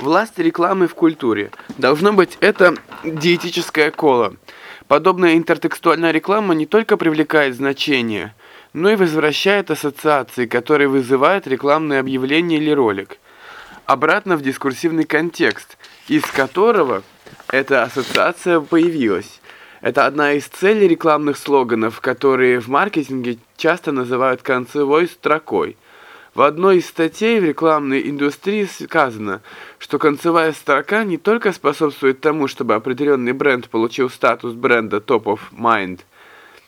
Власть рекламы в культуре. Должно быть, это диетическое коло. Подобная интертекстуальная реклама не только привлекает значение, но и возвращает ассоциации, которые вызывают рекламное объявление или ролик. Обратно в дискурсивный контекст, из которого эта ассоциация появилась. Это одна из целей рекламных слоганов, которые в маркетинге часто называют концевой строкой – в одной из статей в рекламной индустрии сказано, что концевая строка не только способствует тому, чтобы определенный бренд получил статус бренда Top of Mind,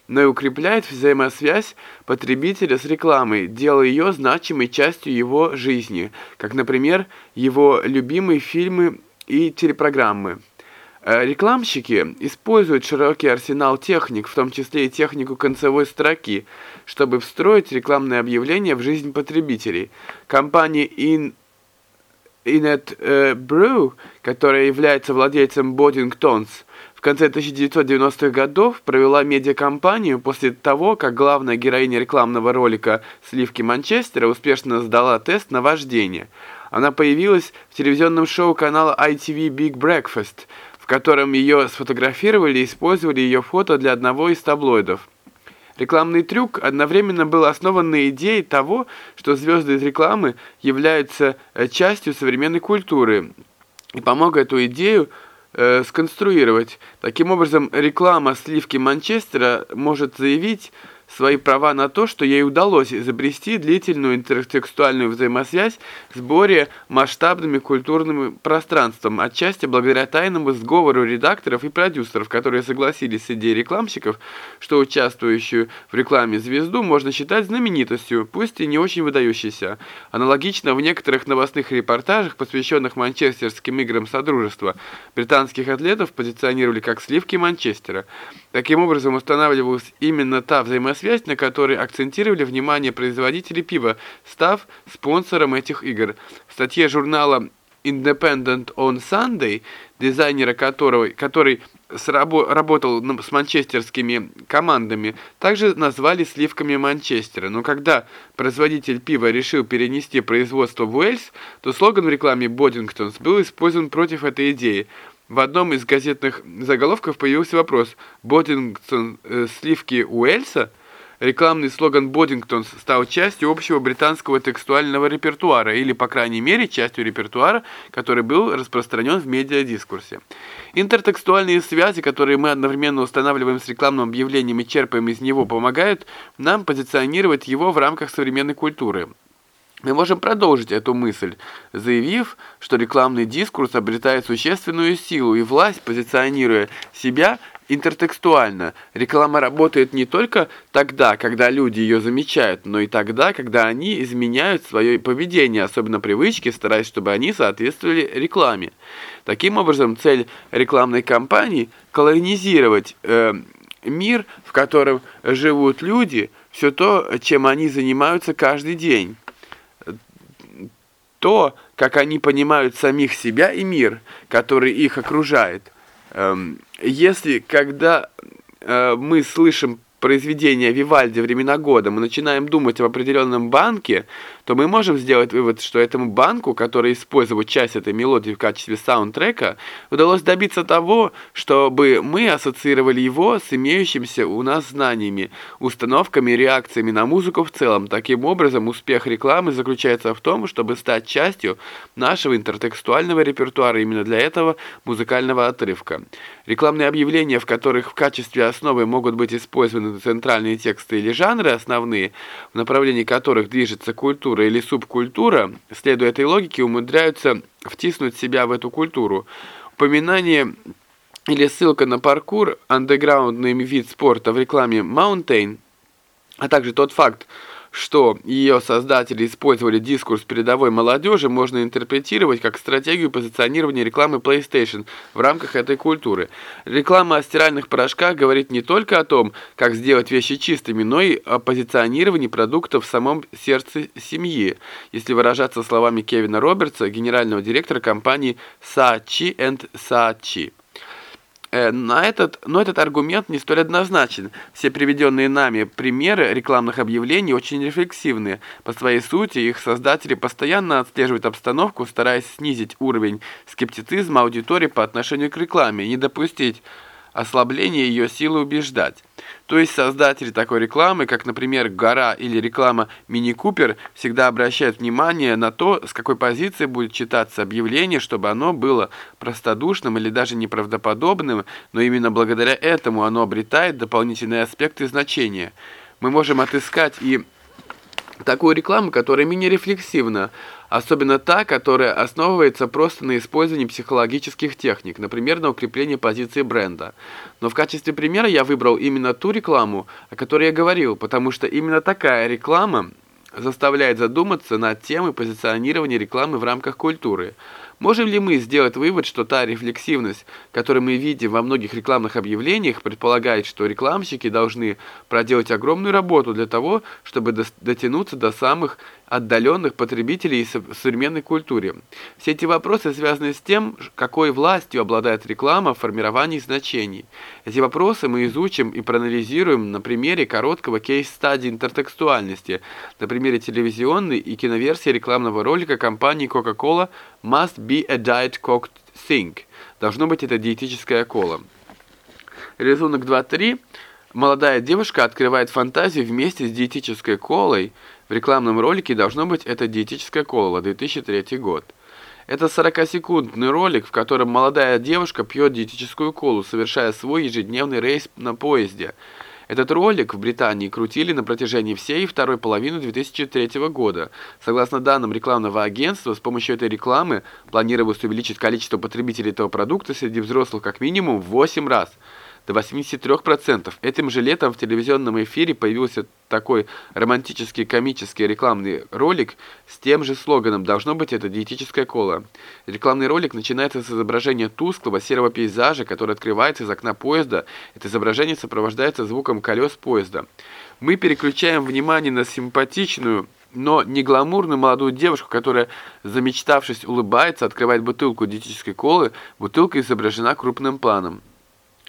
но и укрепляет взаимосвязь потребителя с рекламой, делая ее значимой частью его жизни, как, например, его любимые фильмы и телепрограммы. Э, рекламщики используют широкий арсенал техник, в том числе и технику концевой строки, чтобы встроить рекламные объявления в жизнь потребителей. Компания In uh, Brew, которая является владельцем Boddingtons, в конце 1990-х годов провела медиакомпанию после того, как главная героиня рекламного ролика «Сливки Манчестера» успешно сдала тест на вождение. Она появилась в телевизионном шоу канала ITV Big Breakfast – котором ее сфотографировали и использовали ее фото для одного из таблоидов. Рекламный трюк одновременно был основан на идее того, что звезды из рекламы являются э, частью современной культуры, и помог эту идею э, сконструировать. Таким образом, реклама сливки Манчестера может заявить свои права на то, что ей удалось изобрести длительную интертекстуальную взаимосвязь с более масштабными культурным пространством, отчасти благодаря тайному сговору редакторов и продюсеров, которые согласились с идеей рекламщиков, что участвующую в рекламе звезду можно считать знаменитостью, пусть и не очень выдающейся. Аналогично в некоторых новостных репортажах, посвященных манчестерским играм Содружества, британских атлетов позиционировали как сливки Манчестера. Таким образом устанавливалась именно та взаимосвязь, на которой акцентировали внимание производители пива, став спонсором этих игр. В статье журнала Independent on Sunday, дизайнера которого, который работал с манчестерскими командами, также назвали сливками Манчестера. Но когда производитель пива решил перенести производство в Уэльс, то слоган в рекламе Бодингтонс был использован против этой идеи – в одном из газетных заголовков появился вопрос «Боддингтон э, сливки Уэльса?» Рекламный слоган «Боддингтон» стал частью общего британского текстуального репертуара, или, по крайней мере, частью репертуара, который был распространен в медиадискурсе. Интертекстуальные связи, которые мы одновременно устанавливаем с рекламным объявлением и черпаем из него, помогают нам позиционировать его в рамках современной культуры. Мы можем продолжить эту мысль, заявив, что рекламный дискурс обретает существенную силу и власть, позиционируя себя интертекстуально. Реклама работает не только тогда, когда люди ее замечают, но и тогда, когда они изменяют свое поведение, особенно привычки, стараясь, чтобы они соответствовали рекламе. Таким образом, цель рекламной кампании – колонизировать э, мир, в котором живут люди, все то, чем они занимаются каждый день то, как они понимают самих себя и мир, который их окружает. Эм, если, когда э, мы слышим произведения Вивальди «Времена года» мы начинаем думать об определенном банке, то мы можем сделать вывод, что этому банку, который использовал часть этой мелодии в качестве саундтрека, удалось добиться того, чтобы мы ассоциировали его с имеющимися у нас знаниями, установками и реакциями на музыку в целом. Таким образом, успех рекламы заключается в том, чтобы стать частью нашего интертекстуального репертуара именно для этого музыкального отрывка. Рекламные объявления, в которых в качестве основы могут быть использованы центральные тексты или жанры основные, в направлении которых движется культура или субкультура, следуя этой логике, умудряются втиснуть себя в эту культуру. Упоминание или ссылка на паркур, андеграундный вид спорта в рекламе Mountain, а также тот факт, что ее создатели использовали дискурс передовой молодежи, можно интерпретировать как стратегию позиционирования рекламы PlayStation в рамках этой культуры. Реклама о стиральных порошках говорит не только о том, как сделать вещи чистыми, но и о позиционировании продуктов в самом сердце семьи, если выражаться словами Кевина Робертса, генерального директора компании Saatchi Saatchi. Э, на этот, но этот аргумент не столь однозначен. Все приведенные нами примеры рекламных объявлений очень рефлексивные. По своей сути, их создатели постоянно отслеживают обстановку, стараясь снизить уровень скептицизма аудитории по отношению к рекламе не допустить ослабление ее силы убеждать. То есть создатели такой рекламы, как, например, «Гора» или реклама «Мини Купер», всегда обращают внимание на то, с какой позиции будет читаться объявление, чтобы оно было простодушным или даже неправдоподобным, но именно благодаря этому оно обретает дополнительные аспекты значения. Мы можем отыскать и такую рекламу, которая менее рефлексивна, особенно та, которая основывается просто на использовании психологических техник, например, на укреплении позиции бренда. Но в качестве примера я выбрал именно ту рекламу, о которой я говорил, потому что именно такая реклама заставляет задуматься над темой позиционирования рекламы в рамках культуры – Можем ли мы сделать вывод, что та рефлексивность, которую мы видим во многих рекламных объявлениях, предполагает, что рекламщики должны проделать огромную работу для того, чтобы дотянуться до самых отдаленных потребителей в современной культуре? Все эти вопросы связаны с тем, какой властью обладает реклама в формировании значений. Эти вопросы мы изучим и проанализируем на примере короткого кейс-стадии интертекстуальности, на примере телевизионной и киноверсии рекламного ролика компании Coca-Cola Must be a diet coke thing. Должно быть это диетическая кола. Рисунок 2.3. Молодая девушка открывает фантазию вместе с диетической колой. В рекламном ролике должно быть это диетическая кола, 2003 год. Это 40-секундный ролик, в котором молодая девушка пьет диетическую колу, совершая свой ежедневный рейс на поезде. Этот ролик в Британии крутили на протяжении всей второй половины 2003 года. Согласно данным рекламного агентства, с помощью этой рекламы планировалось увеличить количество потребителей этого продукта среди взрослых как минимум в 8 раз – до 83%. Этим же летом в телевизионном эфире появился такой романтический комический рекламный ролик с тем же слоганом «Должно быть это диетическая кола». Рекламный ролик начинается с изображения тусклого серого пейзажа, который открывается из окна поезда. Это изображение сопровождается звуком колес поезда. Мы переключаем внимание на симпатичную но не гламурную молодую девушку, которая, замечтавшись, улыбается, открывает бутылку диетической колы, бутылка изображена крупным планом.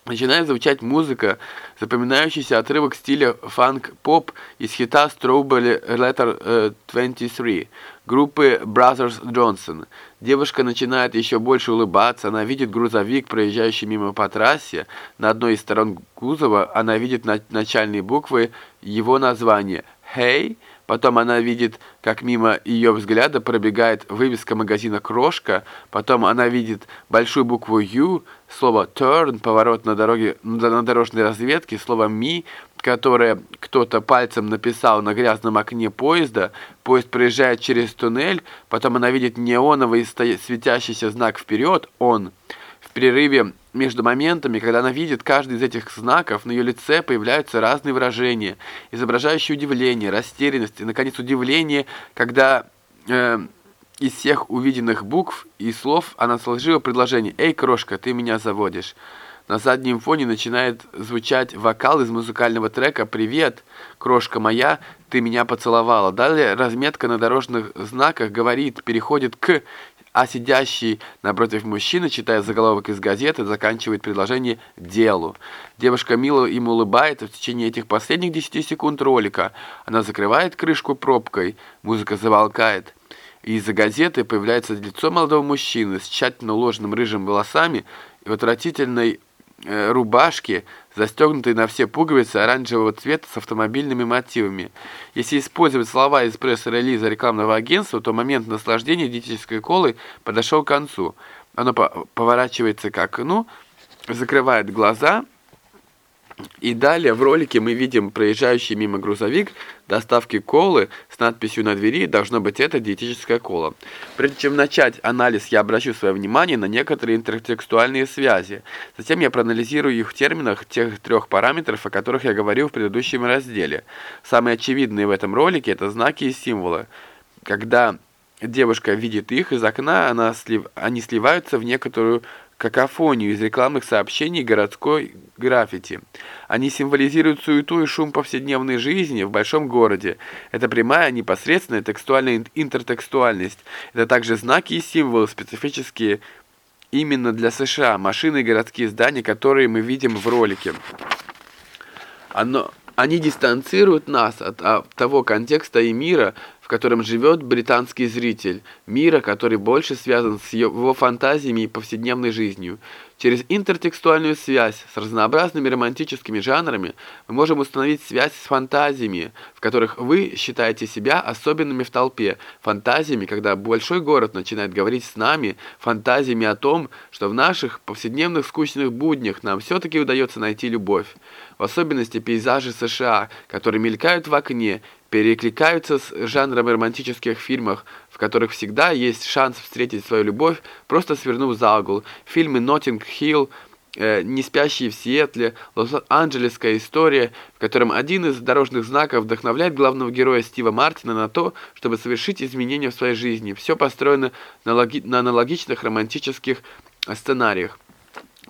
Начинает звучать музыка, запоминающийся отрывок стиля фанк-поп из хита Strawberry Letter 23 группы Brothers Johnson. Девушка начинает еще больше улыбаться, она видит грузовик, проезжающий мимо по трассе. На одной из сторон кузова она видит начальные буквы его названия «Hey», Потом она видит, как мимо ее взгляда пробегает вывеска магазина «Крошка». Потом она видит большую букву «Ю», слово «turn», поворот на дороге, на дорожной разведке, слово «ми», которое кто-то пальцем написал на грязном окне поезда. Поезд проезжает через туннель, потом она видит неоновый светящийся знак «Вперед», «Он». В перерыве между моментами, когда она видит каждый из этих знаков, на ее лице появляются разные выражения, изображающие удивление, растерянность и, наконец, удивление, когда э, из всех увиденных букв и слов она сложила предложение «Эй, крошка, ты меня заводишь». На заднем фоне начинает звучать вокал из музыкального трека «Привет, крошка моя, ты меня поцеловала». Далее разметка на дорожных знаках говорит, переходит к а сидящий напротив мужчины, читая заголовок из газеты, заканчивает предложение «делу». Девушка мило им улыбается в течение этих последних 10 секунд ролика. Она закрывает крышку пробкой, музыка заволкает. И из-за газеты появляется лицо молодого мужчины с тщательно уложенным рыжим волосами и в отвратительной э, рубашке, застегнутой на все пуговицы оранжевого цвета с автомобильными мотивами. Если использовать слова из пресс-релиза рекламного агентства, то момент наслаждения диетической колой подошел к концу. Оно поворачивается к окну, закрывает глаза и далее в ролике мы видим проезжающий мимо грузовик доставки колы с надписью на двери «Должно быть это диетическая кола». Прежде чем начать анализ, я обращу свое внимание на некоторые интертекстуальные связи. Затем я проанализирую их в терминах тех трех параметров, о которых я говорил в предыдущем разделе. Самые очевидные в этом ролике – это знаки и символы. Когда девушка видит их из окна, она слив... они сливаются в некоторую какофонию из рекламных сообщений городской граффити. Они символизируют суету и шум повседневной жизни в большом городе. Это прямая, непосредственная текстуальная интертекстуальность. Это также знаки и символы, специфические именно для США, машины и городские здания, которые мы видим в ролике. Оно, они дистанцируют нас от, от того контекста и мира, котором живет британский зритель, мира, который больше связан с его фантазиями и повседневной жизнью. Через интертекстуальную связь с разнообразными романтическими жанрами мы можем установить связь с фантазиями, в которых вы считаете себя особенными в толпе, фантазиями, когда большой город начинает говорить с нами, фантазиями о том, что в наших повседневных скучных буднях нам все-таки удается найти любовь. В особенности пейзажи США, которые мелькают в окне, перекликаются с жанром романтических фильмов, в которых всегда есть шанс встретить свою любовь, просто свернув за угол. Фильмы «Ноттинг Хилл», э, «Не спящие в Сиэтле», «Лос-Анджелесская история», в котором один из дорожных знаков вдохновляет главного героя Стива Мартина на то, чтобы совершить изменения в своей жизни. Все построено на, логи на аналогичных романтических сценариях.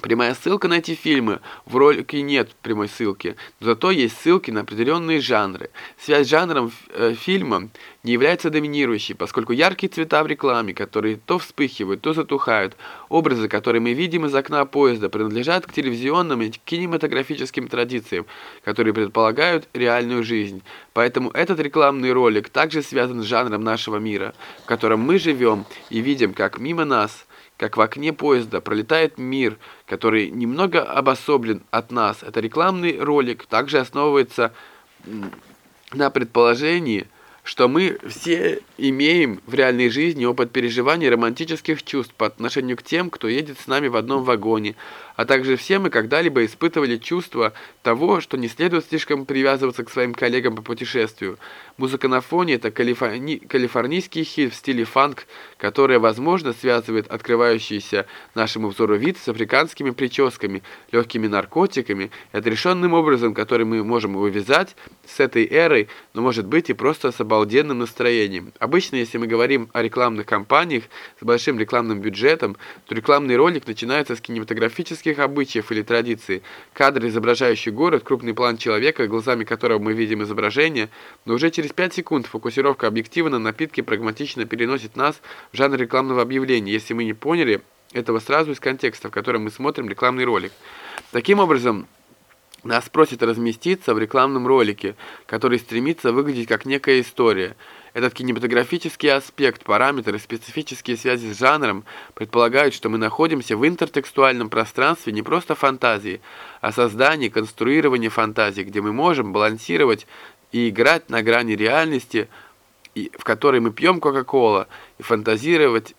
Прямая ссылка на эти фильмы. В ролике нет прямой ссылки, но зато есть ссылки на определенные жанры. Связь с жанром э, фильма не является доминирующей, поскольку яркие цвета в рекламе, которые то вспыхивают, то затухают, образы, которые мы видим из окна поезда, принадлежат к телевизионным и кинематографическим традициям, которые предполагают реальную жизнь. Поэтому этот рекламный ролик также связан с жанром нашего мира, в котором мы живем и видим, как мимо нас – как в окне поезда пролетает мир, который немного обособлен от нас. Это рекламный ролик, также основывается на предположении, что мы все имеем в реальной жизни опыт переживания романтических чувств по отношению к тем, кто едет с нами в одном вагоне, а также все мы когда-либо испытывали чувство того, что не следует слишком привязываться к своим коллегам по путешествию. Музыка на фоне – это калифорни... калифорнийский хит в стиле фанк, которая, возможно, связывает открывающийся нашему взору вид с африканскими прическами, легкими наркотиками, отрешенным образом, который мы можем вывязать с этой эрой, но может быть и просто с обалденным настроением. Обычно, если мы говорим о рекламных кампаниях с большим рекламным бюджетом, то рекламный ролик начинается с кинематографических обычаев или традиций. Кадр, изображающий город, крупный план человека, глазами которого мы видим изображение, но уже через 5 секунд фокусировка объектива на напитке прагматично переносит нас в жанр рекламного объявления, если мы не поняли этого сразу из контекста, в котором мы смотрим рекламный ролик. Таким образом, нас просят разместиться в рекламном ролике, который стремится выглядеть как некая история. Этот кинематографический аспект, параметры, специфические связи с жанром предполагают, что мы находимся в интертекстуальном пространстве не просто фантазии, а создании, конструировании фантазии, где мы можем балансировать и играть на грани реальности, в которой мы пьем Кока-Кола, и фантазировать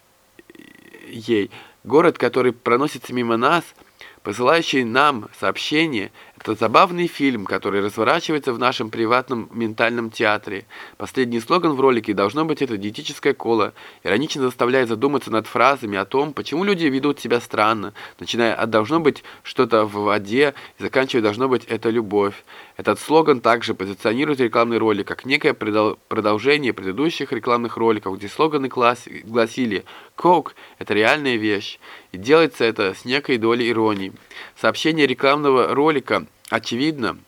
ей. Город, который проносится мимо нас – Посылающий нам сообщение – это забавный фильм, который разворачивается в нашем приватном ментальном театре. Последний слоган в ролике должно быть это диетическое коло. Иронично заставляет задуматься над фразами о том, почему люди ведут себя странно, начиная от «должно быть что-то в воде» и заканчивая «должно быть это любовь». Этот слоган также позиционирует рекламный ролик как некое продолжение предыдущих рекламных роликов, где слоганы гласили «Coke – это реальная вещь». И делается это с некой долей иронии. Сообщение рекламного ролика очевидно.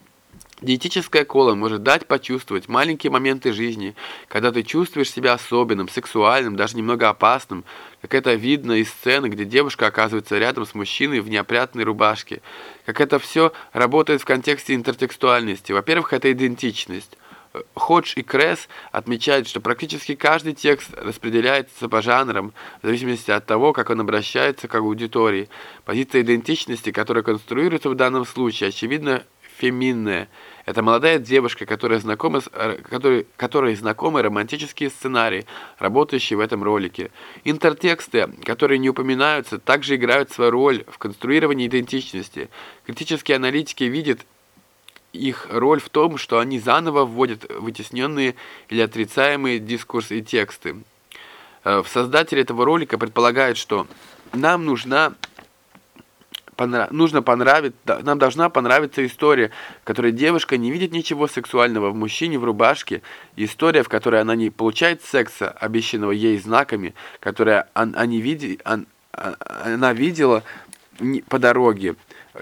Диетическая кола может дать почувствовать маленькие моменты жизни, когда ты чувствуешь себя особенным, сексуальным, даже немного опасным, как это видно из сцены, где девушка оказывается рядом с мужчиной в неопрятной рубашке, как это все работает в контексте интертекстуальности. Во-первых, это идентичность. Ходж и Кресс отмечают, что практически каждый текст распределяется по жанрам, в зависимости от того, как он обращается к аудитории. Позиция идентичности, которая конструируется в данном случае, очевидно, феминная. Это молодая девушка, которая знакома с, которой, которой знакомы романтические сценарии, работающие в этом ролике. Интертексты, которые не упоминаются, также играют свою роль в конструировании идентичности. Критические аналитики видят их роль в том, что они заново вводят вытесненные или отрицаемые дискурсы и тексты. Э, в создателе этого ролика предполагают, что нам нужна понрав... нужно понравиться, нам должна понравиться история, в которой девушка не видит ничего сексуального в мужчине в рубашке, история, в которой она не получает секса, обещанного ей знаками, которая она, не види... она видела по дороге,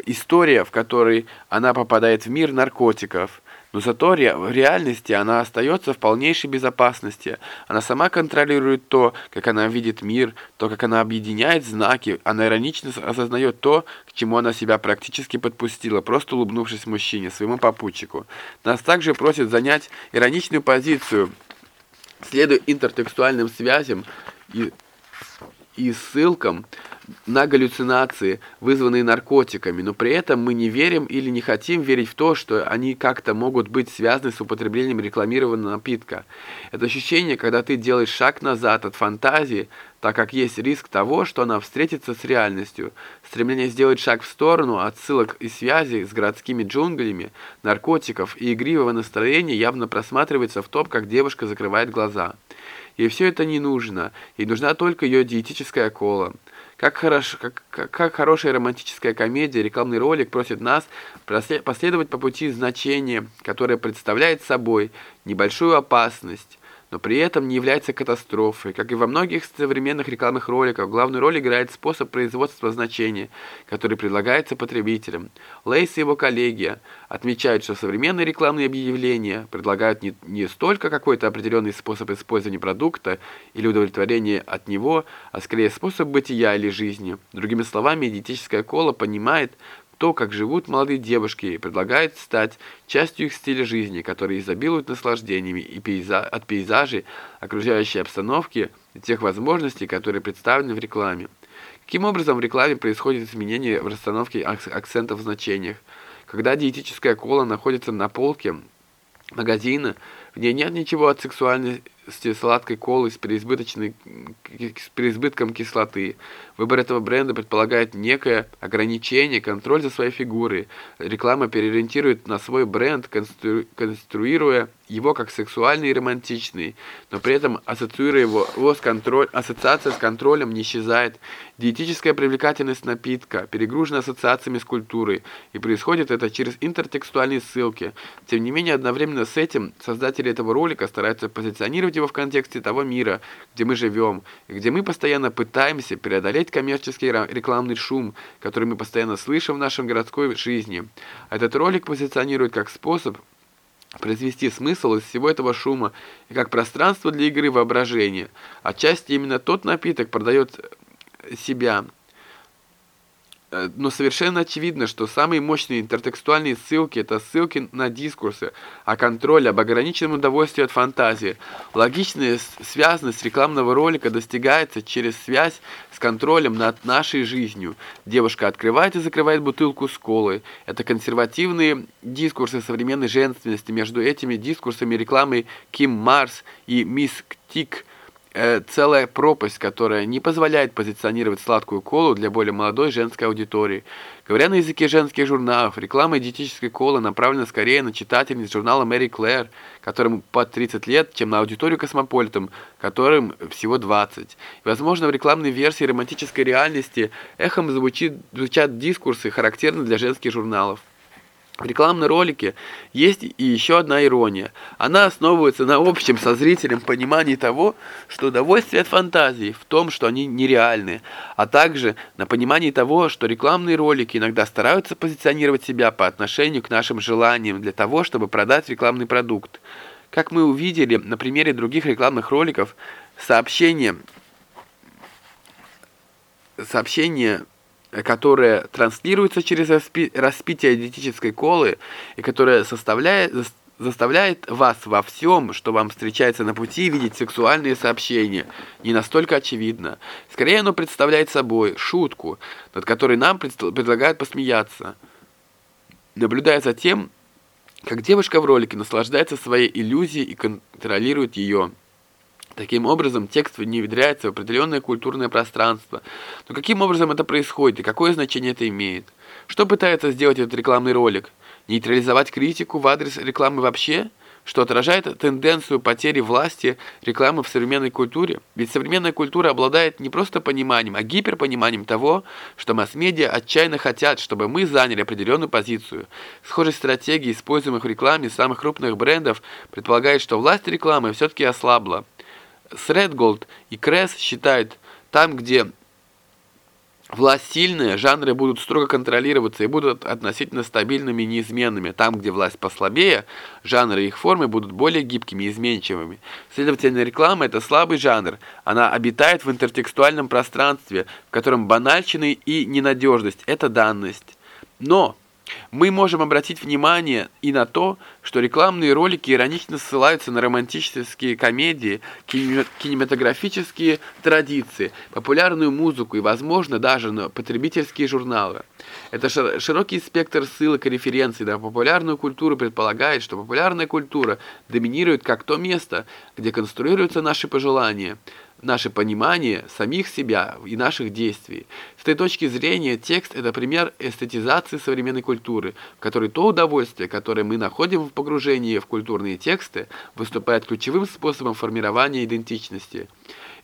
история, в которой она попадает в мир наркотиков, Но зато в реальности она остается в полнейшей безопасности. Она сама контролирует то, как она видит мир, то, как она объединяет знаки. Она иронично осознает то, к чему она себя практически подпустила, просто улыбнувшись мужчине, своему попутчику. Нас также просят занять ироничную позицию, следуя интертекстуальным связям и, и ссылкам, на галлюцинации, вызванные наркотиками, но при этом мы не верим или не хотим верить в то, что они как-то могут быть связаны с употреблением рекламированного напитка. Это ощущение, когда ты делаешь шаг назад от фантазии, так как есть риск того, что она встретится с реальностью. Стремление сделать шаг в сторону от ссылок и связей с городскими джунглями, наркотиков и игривого настроения явно просматривается в том, как девушка закрывает глаза. Ей все это не нужно, ей нужна только ее диетическая кола. Как, хорош, как, как, как хорошая романтическая комедия, рекламный ролик просит нас последовать по пути значения, которое представляет собой небольшую опасность, но при этом не является катастрофой. Как и во многих современных рекламных роликах, главную роль играет способ производства значения, который предлагается потребителям. Лейс и его коллеги отмечают, что современные рекламные объявления предлагают не, не столько какой-то определенный способ использования продукта или удовлетворения от него, а скорее способ бытия или жизни. Другими словами, диетическая кола понимает, то, как живут молодые девушки, и предлагает стать частью их стиля жизни, который изобилует наслаждениями и пейза от пейзажей, окружающей обстановки и тех возможностей, которые представлены в рекламе. Каким образом в рекламе происходит изменение в расстановке акцентов в значениях? Когда диетическая кола находится на полке магазина, в ней нет ничего от сексуальной сладкой колы с, переизбыточной, с переизбытком кислоты. Выбор этого бренда предполагает некое ограничение, контроль за своей фигурой. Реклама переориентирует на свой бренд, констру, конструируя его как сексуальный и романтичный, но при этом ассоциируя его, его с контроль, ассоциация с контролем не исчезает. Диетическая привлекательность напитка перегружена ассоциациями с культурой, и происходит это через интертекстуальные ссылки. Тем не менее, одновременно с этим создатели этого ролика стараются позиционировать его в контексте того мира, где мы живем, и где мы постоянно пытаемся преодолеть коммерческий рекламный шум, который мы постоянно слышим в нашем городской жизни. Этот ролик позиционирует как способ произвести смысл из всего этого шума и как пространство для игры воображения. Отчасти именно тот напиток продает себя – но совершенно очевидно, что самые мощные интертекстуальные ссылки – это ссылки на дискурсы, а контроль об ограниченном удовольствии от фантазии. Логичная связанность рекламного ролика достигается через связь с контролем над нашей жизнью. Девушка открывает и закрывает бутылку с колой. Это консервативные дискурсы современной женственности. Между этими дискурсами рекламы Ким Марс и Мисс Тик – э, целая пропасть, которая не позволяет позиционировать сладкую колу для более молодой женской аудитории. Говоря на языке женских журналов, реклама диетической колы направлена скорее на читательниц журнала Мэри Клэр, которым под 30 лет, чем на аудиторию Космополитом, которым всего 20. И, возможно, в рекламной версии романтической реальности эхом звучит, звучат дискурсы, характерные для женских журналов. В рекламном ролике есть и еще одна ирония. Она основывается на общем со зрителем понимании того, что удовольствие от фантазии в том, что они нереальны, а также на понимании того, что рекламные ролики иногда стараются позиционировать себя по отношению к нашим желаниям для того, чтобы продать рекламный продукт. Как мы увидели на примере других рекламных роликов, сообщение, сообщение которая транслируется через распи распитие диетической колы и которая составляет, заставляет вас во всем, что вам встречается на пути, видеть сексуальные сообщения, не настолько очевидно. Скорее оно представляет собой шутку, над которой нам предлагают посмеяться. Наблюдая за тем, как девушка в ролике наслаждается своей иллюзией и контролирует ее. Таким образом, текст не внедряется в определенное культурное пространство. Но каким образом это происходит и какое значение это имеет? Что пытается сделать этот рекламный ролик? Нейтрализовать критику в адрес рекламы вообще? Что отражает тенденцию потери власти рекламы в современной культуре? Ведь современная культура обладает не просто пониманием, а гиперпониманием того, что масс-медиа отчаянно хотят, чтобы мы заняли определенную позицию. Схожесть стратегий, используемых в рекламе самых крупных брендов, предполагает, что власть рекламы все-таки ослабла. Средголд и Кресс считают, там, где Власть сильная, жанры будут строго контролироваться и будут относительно стабильными и неизменными. Там, где власть послабее, жанры и их формы будут более гибкими и изменчивыми. Следовательно, реклама – это слабый жанр. Она обитает в интертекстуальном пространстве, в котором банальщина и ненадежность – это данность. Но мы можем обратить внимание и на то, что рекламные ролики иронично ссылаются на романтические комедии, кинематографические традиции, популярную музыку и, возможно, даже на потребительские журналы. Это широкий спектр ссылок и референций на популярную культуру предполагает, что популярная культура доминирует как то место, где конструируются наши пожелания – наше понимание самих себя и наших действий. С этой точки зрения текст – это пример эстетизации современной культуры, в которой то удовольствие, которое мы находим в погружении в культурные тексты, выступает ключевым способом формирования идентичности.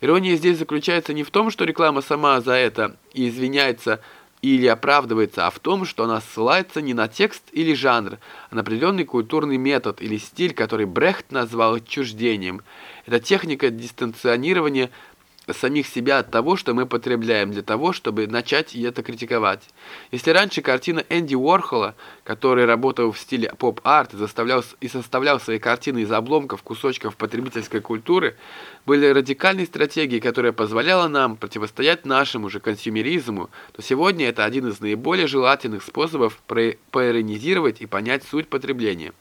Ирония здесь заключается не в том, что реклама сама за это и извиняется – или оправдывается, а в том, что она ссылается не на текст или жанр, а на определенный культурный метод или стиль, который Брехт назвал отчуждением. Это техника дистанционирования самих себя от того, что мы потребляем, для того, чтобы начать это критиковать. Если раньше картина Энди Уорхола, который работал в стиле поп-арт заставлял, и составлял свои картины из обломков, кусочков потребительской культуры, были радикальной стратегией, которая позволяла нам противостоять нашему же консюмеризму, то сегодня это один из наиболее желательных способов поиронизировать и понять суть потребления.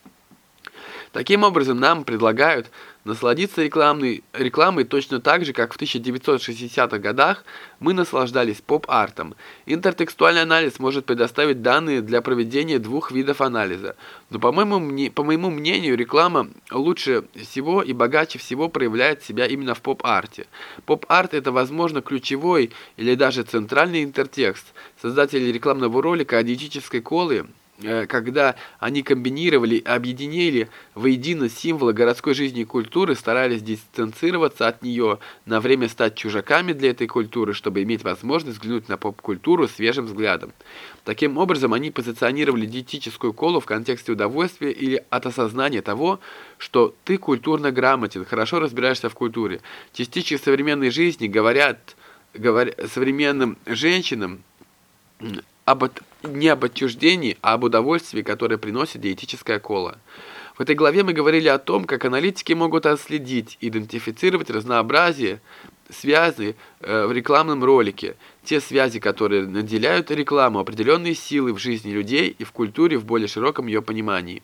Таким образом, нам предлагают насладиться рекламной, рекламой точно так же, как в 1960-х годах мы наслаждались поп-артом. Интертекстуальный анализ может предоставить данные для проведения двух видов анализа. Но, по моему, по моему мнению, реклама лучше всего и богаче всего проявляет себя именно в поп-арте. Поп-арт – это, возможно, ключевой или даже центральный интертекст. Создатели рекламного ролика «Диетической колы» когда они комбинировали, объединили воедино символы городской жизни и культуры, старались дистанцироваться от нее, на время стать чужаками для этой культуры, чтобы иметь возможность взглянуть на поп-культуру свежим взглядом. Таким образом, они позиционировали диетическую колу в контексте удовольствия или от осознания того, что ты культурно грамотен, хорошо разбираешься в культуре. Частички современной жизни говорят, говоря, современным женщинам, об, не об отчуждении, а об удовольствии, которое приносит диетическая кола. В этой главе мы говорили о том, как аналитики могут отследить, идентифицировать разнообразие связей э, в рекламном ролике, те связи, которые наделяют рекламу определенные силы в жизни людей и в культуре в более широком ее понимании.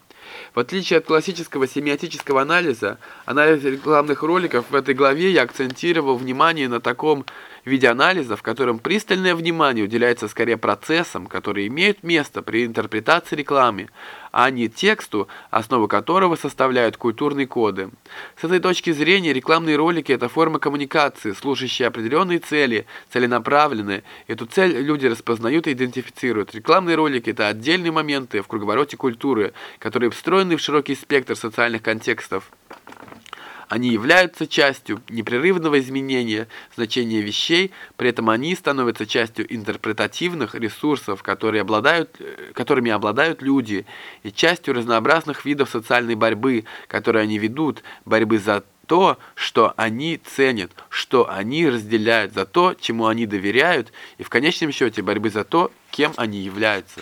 В отличие от классического семиотического анализа, анализ рекламных роликов в этой главе я акцентировал внимание на таком виде анализа, в котором пристальное внимание уделяется скорее процессам, которые имеют место при интерпретации рекламы, а не тексту, основу которого составляют культурные коды. С этой точки зрения рекламные ролики – это форма коммуникации, служащая определенной цели, целенаправленные. Эту цель люди распознают и идентифицируют. Рекламные ролики – это отдельные моменты в круговороте культуры, которые встроены в широкий спектр социальных контекстов. Они являются частью непрерывного изменения значения вещей, при этом они становятся частью интерпретативных ресурсов, которые обладают, э, которыми обладают люди, и частью разнообразных видов социальной борьбы, которые они ведут, борьбы за то, что они ценят, что они разделяют, за то, чему они доверяют, и в конечном счете борьбы за то, кем они являются.